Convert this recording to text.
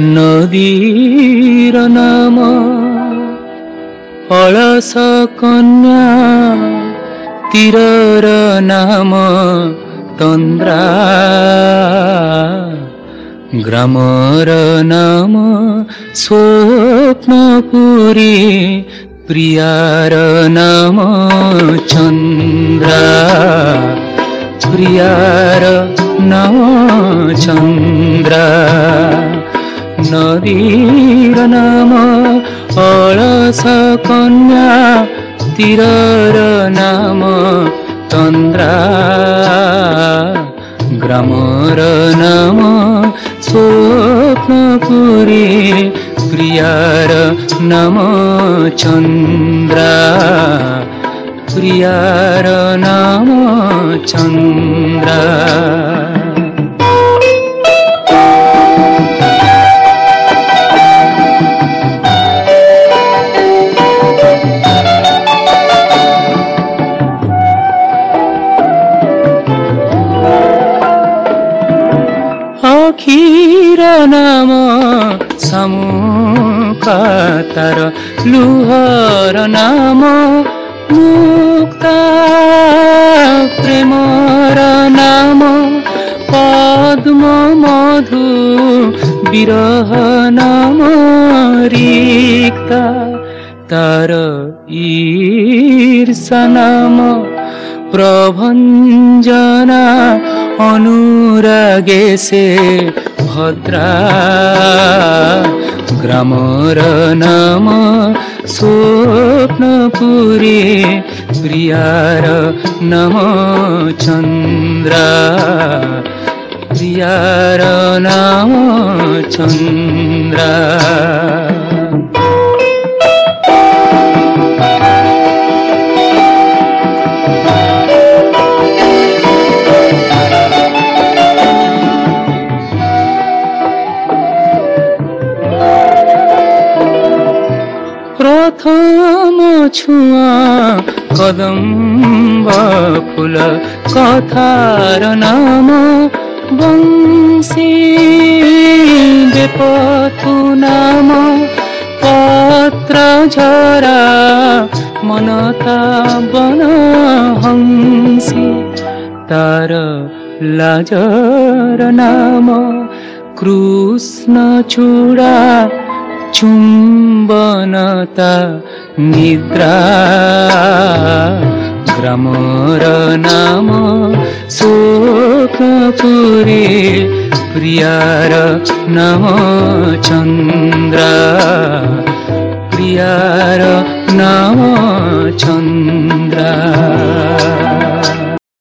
नदी र नाम अलस कन्या तिर नाम चन्द्र ग्राम र नाम स्वप्पुरी प्रियार नाम चन्द्र प्रियार नाम चन्द्र। नदीर नाम अन्याम चन्द्र गम शी क्रियार नाम चन्द्रा प्रियार नाम चन्द्र পাখির নাম সামুখাতার লুহর নাম মুক্তা প্রেমর নাম পদ্ম মধু বিরহ নাম রিক্তা তার ঈর্ষা নাম প্রভঞ্জনা অনুরাগে সে ভদ্রা গ্রামর নাম স্বপ্নপুরী প্রিয়ার নাম চন্দ্রা প্রিয়ার নাম চন্দ্রা প্রথম ছুয়া কদম্ব ফুল কথার নাম বংশী বেপথু নাম পত্র ঝরা মনতা বন হংসী তার লাজর নাম কৃষ্ণ চূড়া चुम्बनता निद्रा। ग्रमर नाम शोकपुरे प्रियार नाम चन्द्र। प्रियार नाम चन्द्रा।